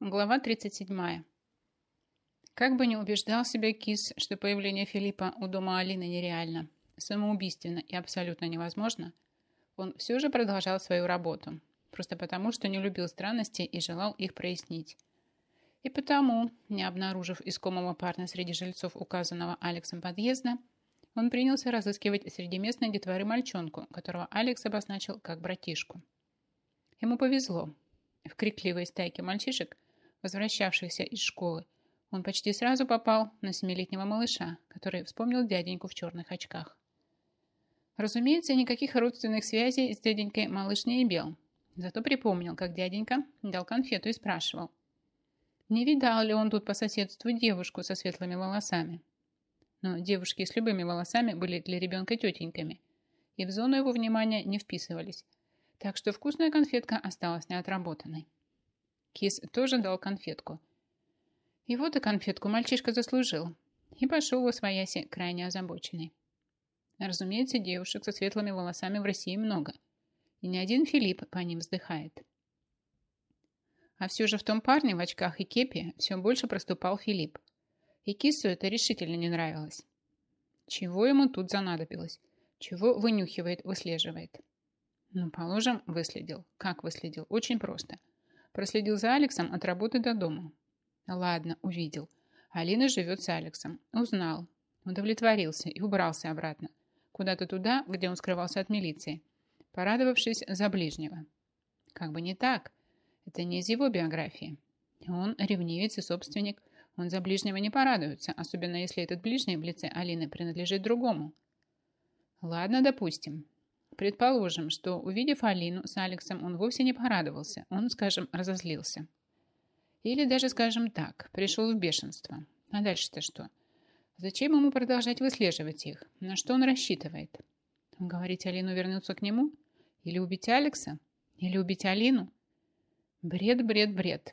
Глава 37. Как бы не убеждал себя Кис, что появление Филиппа у дома Алины нереально, самоубийственно и абсолютно невозможно, он все же продолжал свою работу, просто потому, что не любил странностей и желал их прояснить. И потому, не обнаружив искомого парня среди жильцов указанного Алексом подъезда, он принялся разыскивать среди местной детворы мальчонку, которого Алекс обозначил как братишку. Ему повезло. В крикливой стайке мальчишек – возвращавшихся из школы, он почти сразу попал на семилетнего малыша, который вспомнил дяденьку в черных очках. Разумеется, никаких родственных связей с дяденькой малыш не имел, зато припомнил, как дяденька дал конфету и спрашивал, не видал ли он тут по соседству девушку со светлыми волосами. Но девушки с любыми волосами были для ребенка тетеньками и в зону его внимания не вписывались, так что вкусная конфетка осталась неотработанной. Кис тоже дал конфетку. И вот и конфетку мальчишка заслужил. И пошел во свояси крайне озабоченный. Разумеется, девушек со светлыми волосами в России много. И ни один Филипп по ним вздыхает. А все же в том парне в очках и кепе все больше проступал Филипп. И Кису это решительно не нравилось. Чего ему тут занадобилось? Чего вынюхивает, выслеживает? Ну, положим, выследил. Как выследил? Очень просто. Проследил за Алексом от работы до дома. Ладно, увидел. Алина живет с Алексом. Узнал. Удовлетворился и убрался обратно. Куда-то туда, где он скрывался от милиции. Порадовавшись за ближнего. Как бы не так. Это не из его биографии. Он ревнивец и собственник. Он за ближнего не порадуется, особенно если этот ближний в лице Алины принадлежит другому. Ладно, допустим. Предположим, что, увидев Алину с Алексом, он вовсе не порадовался, он, скажем, разозлился. Или даже, скажем так, пришел в бешенство. А дальше-то что? Зачем ему продолжать выслеживать их? На что он рассчитывает? Говорить Алину вернуться к нему? Или убить Алекса? Или убить Алину? Бред, бред, бред.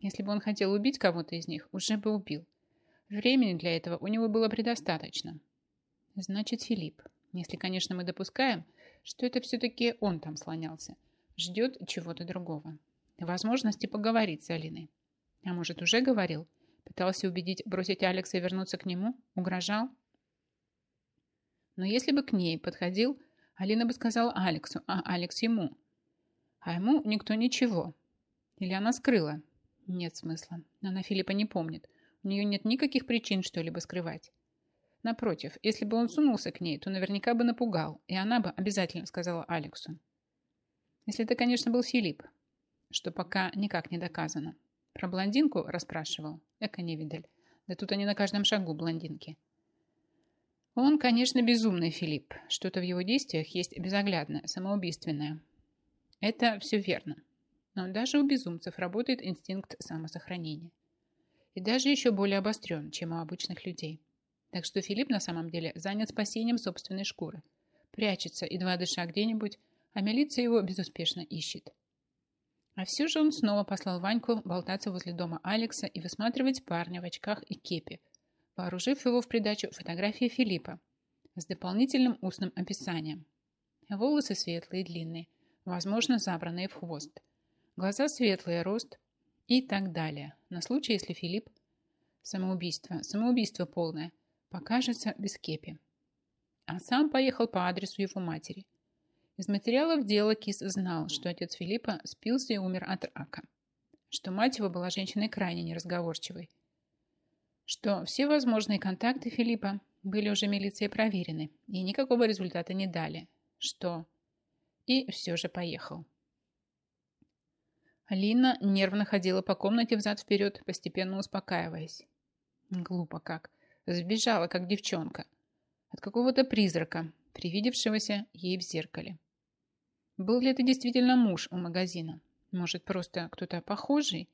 Если бы он хотел убить кого-то из них, уже бы убил. Времени для этого у него было предостаточно. Значит, Филипп. Если, конечно, мы допускаем, что это все-таки он там слонялся. Ждет чего-то другого. Возможности поговорить с Алиной. А может, уже говорил? Пытался убедить бросить Алекса и вернуться к нему? Угрожал? Но если бы к ней подходил, Алина бы сказала Алексу, а Алекс ему. А ему никто ничего. Или она скрыла? Нет смысла. Она Филиппа не помнит. У нее нет никаких причин что-либо скрывать. Напротив, если бы он сунулся к ней, то наверняка бы напугал, и она бы обязательно сказала Алексу. Если это, конечно, был Филипп, что пока никак не доказано. Про блондинку расспрашивал. Эко-невидаль. Да тут они на каждом шагу блондинки. Он, конечно, безумный Филипп. Что-то в его действиях есть безоглядное, самоубийственное. Это все верно. Но даже у безумцев работает инстинкт самосохранения. И даже еще более обострен, чем у обычных людей. Так что Филипп на самом деле занят спасением собственной шкуры. Прячется, едва дыша где-нибудь, а милиция его безуспешно ищет. А все же он снова послал Ваньку болтаться возле дома Алекса и высматривать парня в очках и кепе, вооружив его в придачу фотографии Филиппа с дополнительным устным описанием. Волосы светлые длинные, возможно, забранные в хвост. Глаза светлые, рост и так далее. На случай, если Филипп... Самоубийство, самоубийство полное – покажется без кепи. А сам поехал по адресу его матери. Из материалов дела Кис знал, что отец Филиппа спился и умер от рака, что мать его была женщиной крайне неразговорчивой, что все возможные контакты Филиппа были уже милицией проверены и никакого результата не дали, что... И все же поехал. Алина нервно ходила по комнате взад-вперед, постепенно успокаиваясь. Глупо как. Сбежала, как девчонка. От какого-то призрака, привидевшегося ей в зеркале. Был ли это действительно муж у магазина? Может, просто кто-то похожий?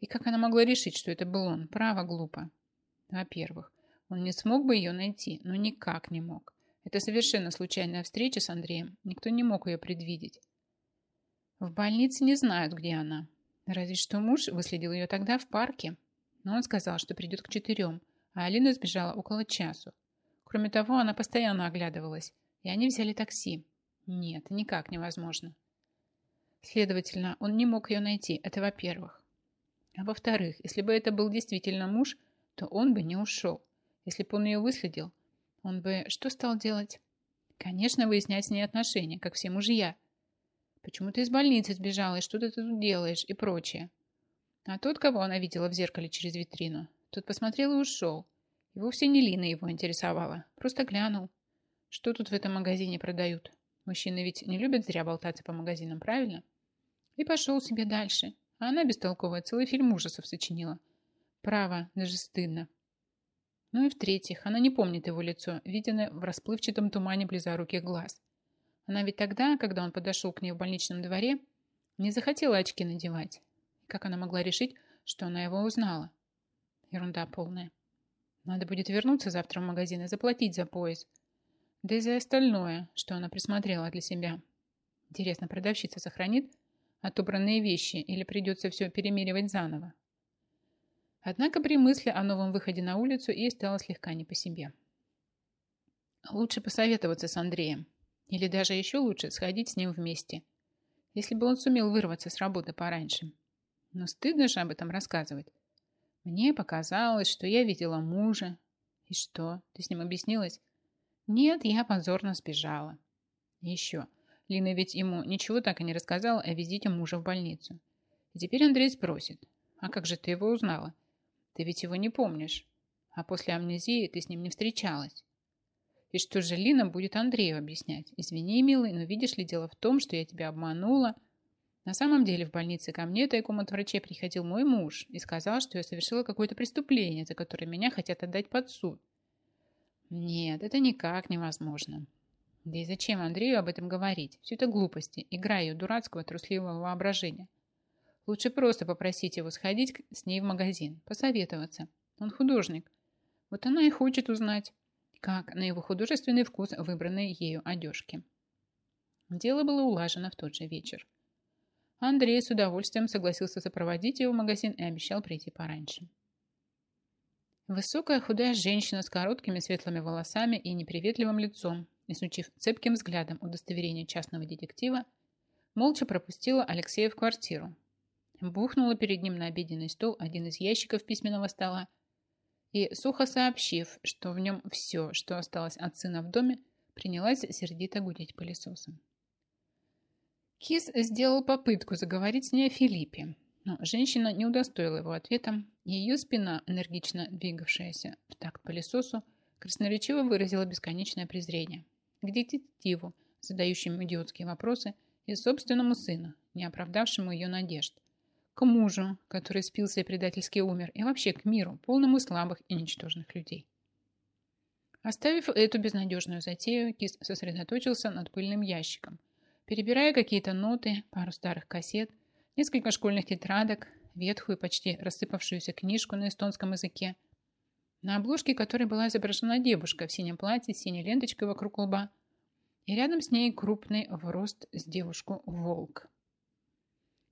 И как она могла решить, что это был он? Право глупо. Во-первых, он не смог бы ее найти, но никак не мог. Это совершенно случайная встреча с Андреем. Никто не мог ее предвидеть. В больнице не знают, где она. Разве что муж выследил ее тогда в парке. Но он сказал, что придет к четырем, а Алина сбежала около часу. Кроме того, она постоянно оглядывалась, и они взяли такси. Нет, никак невозможно. Следовательно, он не мог ее найти, это во-первых. А во-вторых, если бы это был действительно муж, то он бы не ушел. Если бы он ее выследил, он бы что стал делать? Конечно, выяснять с ней отношения, как все мужья. Почему ты из больницы сбежала, и что ты тут делаешь, и прочее. А тот, кого она видела в зеркале через витрину, тот посмотрел и ушел. И вовсе не Лина его интересовала. Просто глянул. Что тут в этом магазине продают? Мужчины ведь не любят зря болтаться по магазинам, правильно? И пошел себе дальше. А она бестолковая целый фильм ужасов сочинила. Право, даже стыдно. Ну и в-третьих, она не помнит его лицо, виденное в расплывчатом тумане близоруких глаз. Она ведь тогда, когда он подошел к ней в больничном дворе, не захотела очки надевать. Как она могла решить, что она его узнала? Ерунда полная. Надо будет вернуться завтра в магазин и заплатить за пояс. Да и за остальное, что она присмотрела для себя. Интересно, продавщица сохранит отобранные вещи или придется все перемеривать заново? Однако при мысли о новом выходе на улицу ей стало слегка не по себе. Лучше посоветоваться с Андреем. Или даже еще лучше сходить с ним вместе. Если бы он сумел вырваться с работы пораньше. Но стыдно же об этом рассказывать. Мне показалось, что я видела мужа. И что, ты с ним объяснилась? Нет, я позорно сбежала. Еще, Лина ведь ему ничего так и не рассказала о визите мужа в больницу. И теперь Андрей спросит, а как же ты его узнала? Ты ведь его не помнишь. А после амнезии ты с ним не встречалась. И что же Лина будет Андрею объяснять? Извини, милый, но видишь ли, дело в том, что я тебя обманула, на самом деле в больнице ко мне тайком от врачей приходил мой муж и сказал, что я совершила какое-то преступление, за которое меня хотят отдать под суд. Нет, это никак невозможно. Да и зачем Андрею об этом говорить? Все это глупости, игра ее дурацкого трусливого воображения. Лучше просто попросить его сходить с ней в магазин, посоветоваться. Он художник. Вот она и хочет узнать, как на его художественный вкус выбраны ею одежки. Дело было улажено в тот же вечер. Андрей с удовольствием согласился сопроводить его в магазин и обещал прийти пораньше. Высокая худая женщина с короткими светлыми волосами и неприветливым лицом, изучив цепким взглядом удостоверение частного детектива, молча пропустила Алексея в квартиру, бухнула перед ним на обеденный стол один из ящиков письменного стола и, сухо сообщив, что в нем все, что осталось от сына в доме, принялась сердито гудеть пылесосом. Кис сделал попытку заговорить с ней о Филиппе, но женщина не удостоила его ответом, и ее спина, энергично двигавшаяся в такт пылесосу, красноречиво выразила бесконечное презрение к детективу, задающему идиотские вопросы, и собственному сыну, не оправдавшему ее надежд, к мужу, который спился и предательски умер, и вообще к миру, полному слабых и ничтожных людей. Оставив эту безнадежную затею, Кис сосредоточился над пыльным ящиком – перебирая какие-то ноты, пару старых кассет, несколько школьных тетрадок, ветхую, почти рассыпавшуюся книжку на эстонском языке, на обложке которой была изображена девушка в синем платье с синей ленточкой вокруг лба, и рядом с ней крупный в рост с девушку волк.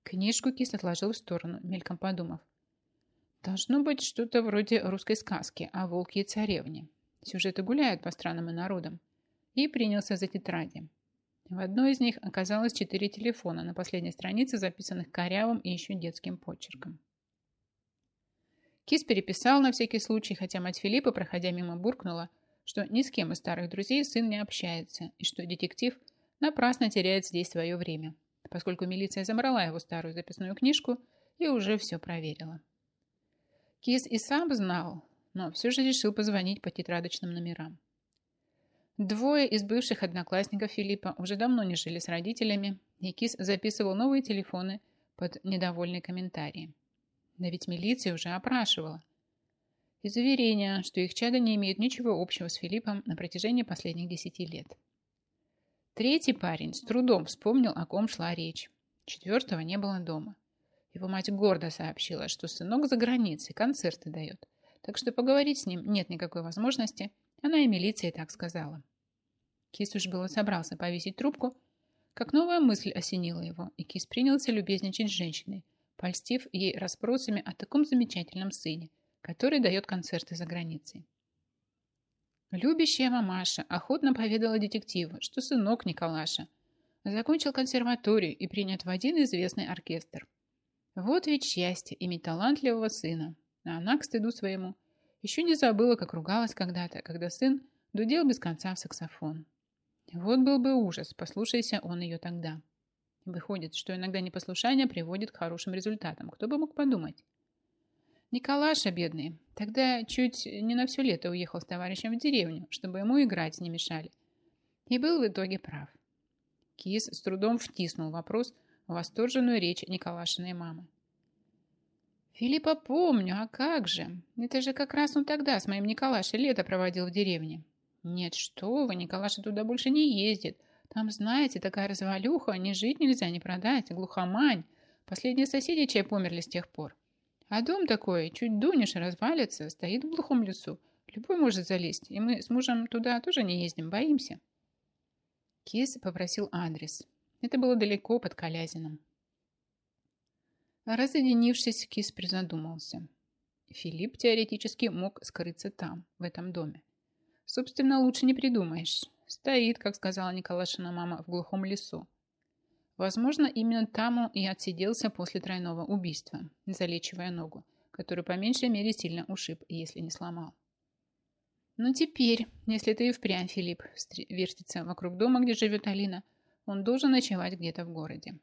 Книжку Кис отложил в сторону, мельком подумав. Должно быть что-то вроде русской сказки о волке и царевне. Сюжеты гуляют по странам и народам. И принялся за тетради. В одной из них оказалось четыре телефона на последней странице, записанных корявым и еще детским почерком. Кис переписал на всякий случай, хотя мать Филиппа, проходя мимо, буркнула, что ни с кем из старых друзей сын не общается, и что детектив напрасно теряет здесь свое время, поскольку милиция забрала его старую записную книжку и уже все проверила. Кис и сам знал, но все же решил позвонить по тетрадочным номерам. Двое из бывших одноклассников Филиппа уже давно не жили с родителями, и Кис записывал новые телефоны под недовольные комментарии. Да ведь милиция уже опрашивала. И заверения, что их чада не имеют ничего общего с Филиппом на протяжении последних десяти лет. Третий парень с трудом вспомнил, о ком шла речь. Четвертого не было дома. Его мать гордо сообщила, что сынок за границей концерты дает, так что поговорить с ним нет никакой возможности, она и милиции так сказала. Кис уж было собрался повесить трубку, как новая мысль осенила его, и Кис принялся любезничать с женщиной, польстив ей расспросами о таком замечательном сыне, который дает концерты за границей. Любящая мамаша охотно поведала детективу, что сынок Николаша закончил консерваторию и принят в один известный оркестр. Вот ведь счастье иметь талантливого сына. А она, к стыду своему, еще не забыла, как ругалась когда-то, когда сын дудел без конца в саксофон. Вот был бы ужас, послушайся он ее тогда. Выходит, что иногда непослушание приводит к хорошим результатам. Кто бы мог подумать? Николаша, бедный, тогда чуть не на все лето уехал с товарищем в деревню, чтобы ему играть не мешали. И был в итоге прав. Кис с трудом втиснул вопрос в восторженную речь Николашиной мамы. «Филиппа помню, а как же? Это же как раз он тогда с моим Николашей лето проводил в деревне. Нет, что вы, Николаша туда больше не ездит. Там, знаете, такая развалюха, не жить нельзя, не продать, глухомань. Последние соседи чай померли с тех пор. А дом такой, чуть дунешь, развалится, стоит в глухом лесу. Любой может залезть, и мы с мужем туда тоже не ездим, боимся. Кис попросил адрес. Это было далеко под Колязином. Разъединившись, Кис призадумался. Филипп теоретически мог скрыться там, в этом доме. Собственно, лучше не придумаешь. Стоит, как сказала Николашина мама, в глухом лесу. Возможно, именно там он и отсиделся после тройного убийства, залечивая ногу, которую по меньшей мере сильно ушиб, если не сломал. Но теперь, если ты и впрямь, Филипп, вертится вокруг дома, где живет Алина, он должен ночевать где-то в городе.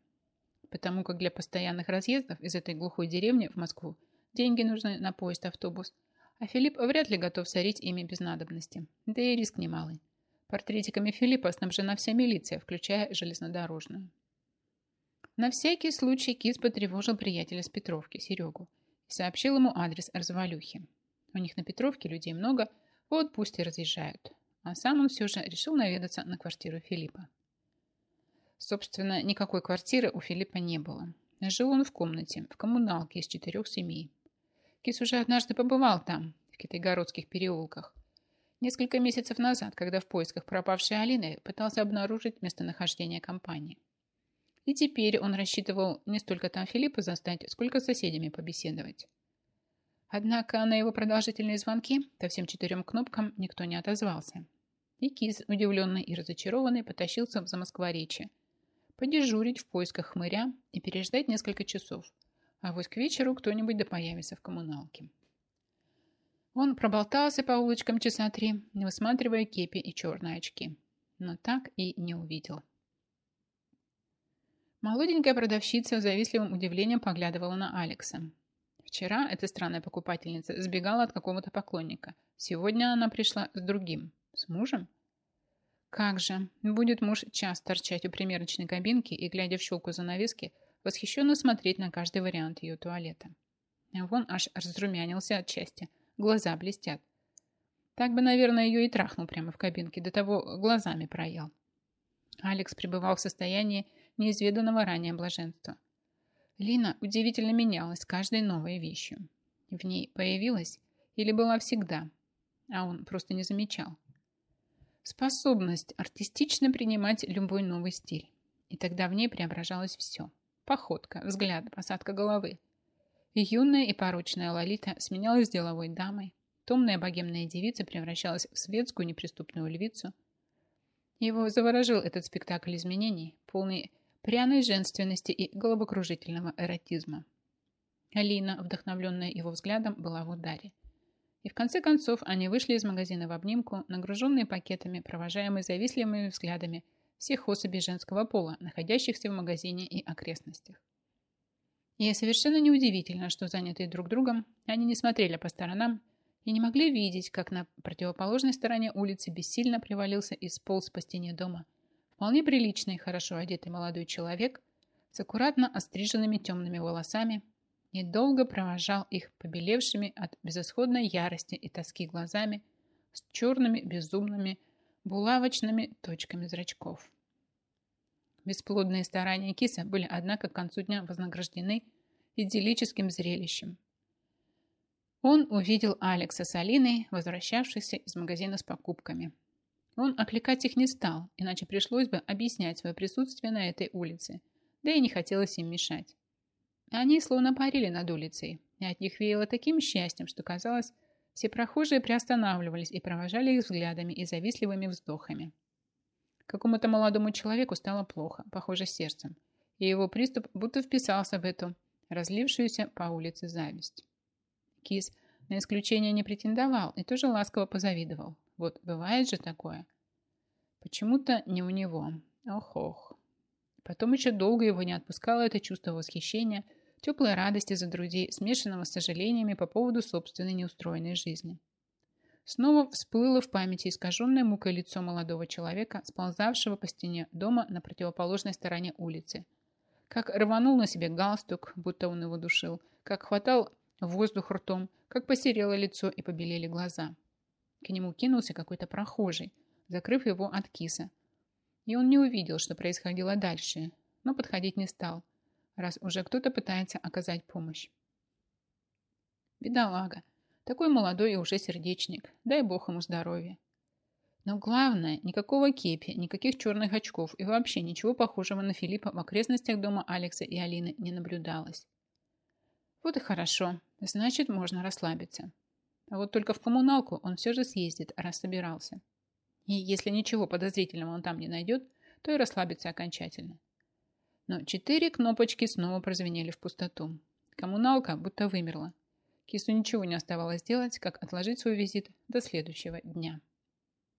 Потому как для постоянных разъездов из этой глухой деревни в Москву деньги нужны на поезд-автобус – а Филипп вряд ли готов сорить ими без надобности. Да и риск немалый. Портретиками Филиппа снабжена вся милиция, включая железнодорожную. На всякий случай Кис потревожил приятеля с Петровки, Серегу, и сообщил ему адрес развалюхи. У них на Петровке людей много, вот пусть и разъезжают. А сам он все же решил наведаться на квартиру Филиппа. Собственно, никакой квартиры у Филиппа не было. Жил он в комнате, в коммуналке из четырех семей. Кис уже однажды побывал там, в Китайгородских переулках. Несколько месяцев назад, когда в поисках пропавшей Алины пытался обнаружить местонахождение компании. И теперь он рассчитывал не столько там Филиппа застать, сколько с соседями побеседовать. Однако на его продолжительные звонки по всем четырем кнопкам никто не отозвался. И Кис, удивленный и разочарованный, потащился в Замоскворечье. Подежурить в поисках хмыря и переждать несколько часов – а вот к вечеру кто-нибудь да появится в коммуналке. Он проболтался по улочкам часа три, высматривая кепи и черные очки, но так и не увидел. Молоденькая продавщица с завистливым удивлением поглядывала на Алекса. Вчера эта странная покупательница сбегала от какого-то поклонника. Сегодня она пришла с другим. С мужем? Как же, будет муж час торчать у примерочной кабинки и, глядя в щелку занавески, восхищенно смотреть на каждый вариант ее туалета. Вон аж разрумянился от счастья, глаза блестят. Так бы, наверное, ее и трахнул прямо в кабинке, до того глазами проел. Алекс пребывал в состоянии неизведанного ранее блаженства. Лина удивительно менялась каждой новой вещью. В ней появилась или была всегда, а он просто не замечал. Способность артистично принимать любой новый стиль. И тогда в ней преображалось все. Походка, взгляд, посадка головы. Юная и порочная Лолита сменялась деловой дамой. Томная богемная девица превращалась в светскую неприступную львицу. Его заворожил этот спектакль изменений, полный пряной женственности и головокружительного эротизма. Алина, вдохновленная его взглядом, была в ударе. И в конце концов они вышли из магазина в обнимку, нагруженные пакетами, провожаемые завистливыми взглядами – всех особей женского пола, находящихся в магазине и окрестностях. И совершенно неудивительно, что занятые друг другом, они не смотрели по сторонам и не могли видеть, как на противоположной стороне улицы бессильно привалился и сполз по стене дома вполне приличный, хорошо одетый молодой человек с аккуратно остриженными темными волосами и долго провожал их побелевшими от безысходной ярости и тоски глазами с черными безумными булавочными точками зрачков. Бесплодные старания киса были, однако, к концу дня вознаграждены идиллическим зрелищем. Он увидел Алекса с Алиной, возвращавшихся из магазина с покупками. Он окликать их не стал, иначе пришлось бы объяснять свое присутствие на этой улице, да и не хотелось им мешать. Они словно парили над улицей, и от них веяло таким счастьем, что казалось, все прохожие приостанавливались и провожали их взглядами и завистливыми вздохами. Какому-то молодому человеку стало плохо, похоже, сердцем, и его приступ будто вписался в эту разлившуюся по улице зависть. Кис на исключение не претендовал и тоже ласково позавидовал. Вот бывает же такое. Почему-то не у него. Ох-ох. Потом еще долго его не отпускало это чувство восхищения, теплой радости за друзей, смешанного с сожалениями по поводу собственной неустроенной жизни. Снова всплыло в памяти искаженное мукой лицо молодого человека, сползавшего по стене дома на противоположной стороне улицы. Как рванул на себе галстук, будто он его душил, как хватал воздух ртом, как посерело лицо и побелели глаза. К нему кинулся какой-то прохожий, закрыв его от киса. И он не увидел, что происходило дальше, но подходить не стал, раз уже кто-то пытается оказать помощь. Бедолага, такой молодой и уже сердечник. Дай бог ему здоровья. Но главное, никакого кепи, никаких черных очков и вообще ничего похожего на Филиппа в окрестностях дома Алекса и Алины не наблюдалось. Вот и хорошо. Значит, можно расслабиться. А вот только в коммуналку он все же съездит, раз собирался. И если ничего подозрительного он там не найдет, то и расслабится окончательно. Но четыре кнопочки снова прозвенели в пустоту. Коммуналка будто вымерла. Кису ничего не оставалось делать, как отложить свой визит до следующего дня.